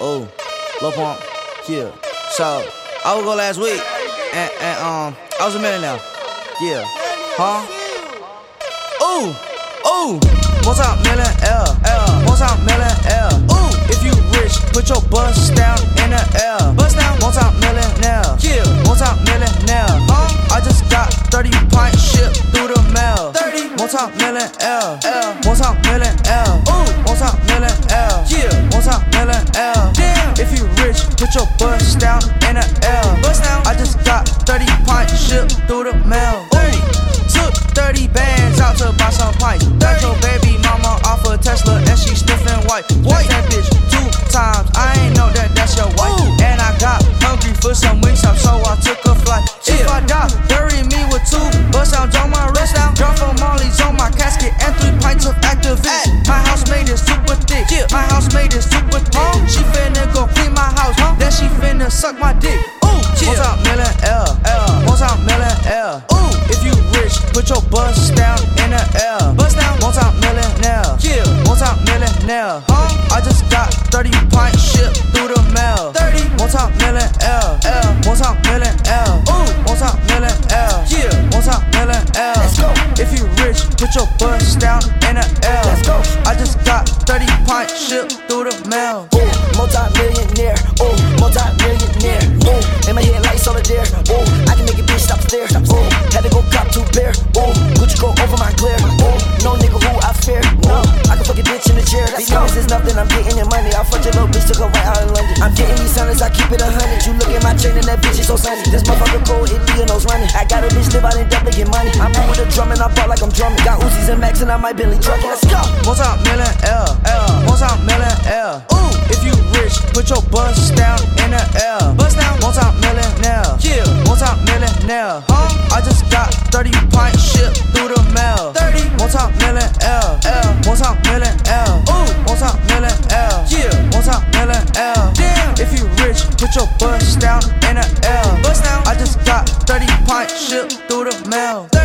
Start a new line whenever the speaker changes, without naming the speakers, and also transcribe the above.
Oh, low pump, yeah. So I would go last week, and, and um, I was a millionaire. Yeah, huh? Ooh, ooh, multi-millionaire, L, multi-millionaire. Ooh, if you rich, put your bust down in the air. Bust down, multi-millionaire. Yeah, multi-millionaire. Huh? I just got 30 pints shipped through the mail. 30, multi-millionaire, L, multi-millionaire. Ooh, multi-millionaire. Yeah, multi-millionaire. The mail. Ooh, took 30 bands out to buy some pipes. Rich, put your bust down in the air. Bust down, multi-millionaire, yeah, multi-millionaire. Huh? I just got 30 pints shipped through the mail. 30, multi-millionaire, L, multi-millionaire. Ooh, multi-millionaire, yeah, multi-millionaire. Let's go. If you rich, put your bust down in the air. Let's go. I just got 30 pints shipped through the mail.
Ooh, multi-millionaire. Ooh, multi-millionaire. Ooh, in my head getting these hundreds, I keep it a hundred. You look at my chain and that bitch is so sunny. This motherfucker cold, it Leonos running. I got a bitch live out in Dublin, get money. I'm out with a drum and I ball like I'm drumming. Got Uzis and Max and I might Billy truck. Let's go.
Once I'm million L, L. Once I'm million L. Ooh. If you rich, put your bust down in the L. Bust down. Once I'm millionaire. Yeah. Once I'm millionaire. Huh? I just got 30 pints shipped through the mail. 30. Once I'm million L, L. não.